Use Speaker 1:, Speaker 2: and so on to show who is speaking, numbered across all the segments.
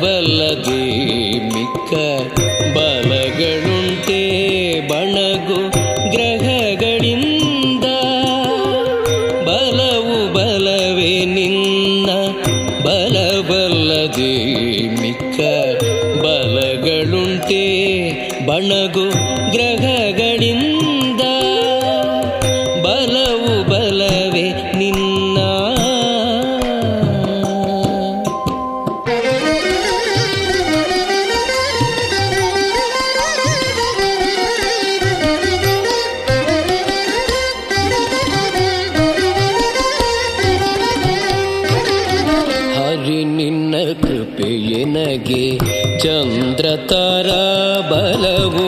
Speaker 1: ಬಲ್ಲದೆ ಮಿಕ್ಕ ಬಲಗಳುಂಟೆ ಬಣಗು ಗ್ರಹಗಳಿಂದ ಬಲವು ಬಲವೇ ನಿನ್ನ ಎನಗೆ ಚಂದ್ರತಾರ ಬಲವು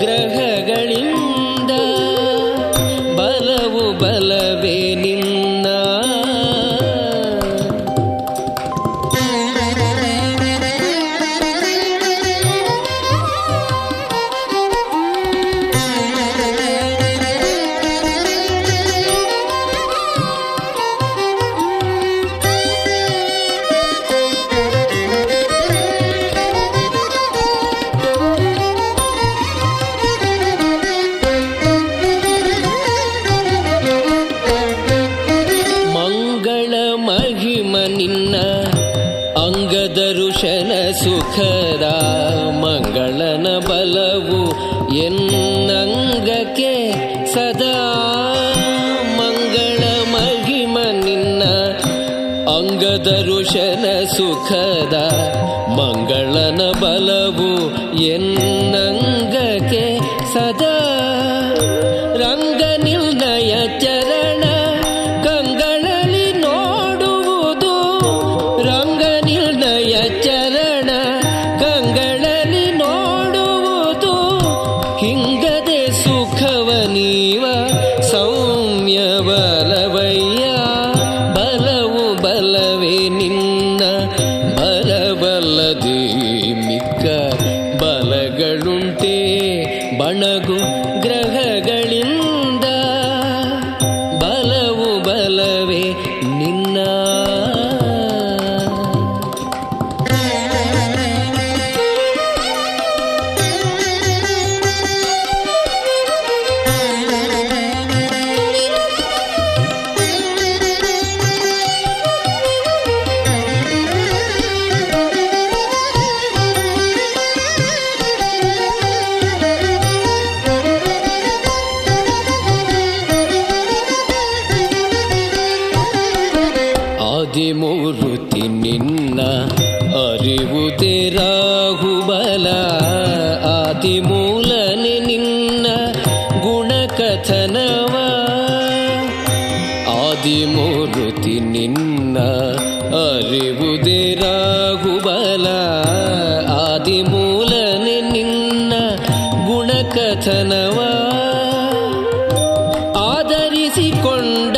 Speaker 1: ಗ್ರಹಗಳಿಂದ ಜ್ಞಾನಬಲವು ಎನ್ನಂಗಕ್ಕೆ ಸದಾ ಮಂಗಳ ಮಹಿಮ ನಿನ್ನ ಅಂಗದರುಷನ ಸುಖದ ಮಂಗಳನ ಬಲವು ಎನ್ನಂಗಕ್ಕೆ ಸದಾ ನಗು ರಾಹುಬಲ ಆದಿಮೂಲನೆ ನಿನ್ನ ಗುಣಕಥನವ. ಆದಿಮೂರುತಿ ನಿನ್ನ ಅರಿವುದೇ ರಾಹುಬಲ ಆದಿಮೂಲನೆ ನಿನ್ನ ಗುಣಕಥನವ. ಆಧರಿಸಿಕೊಂಡ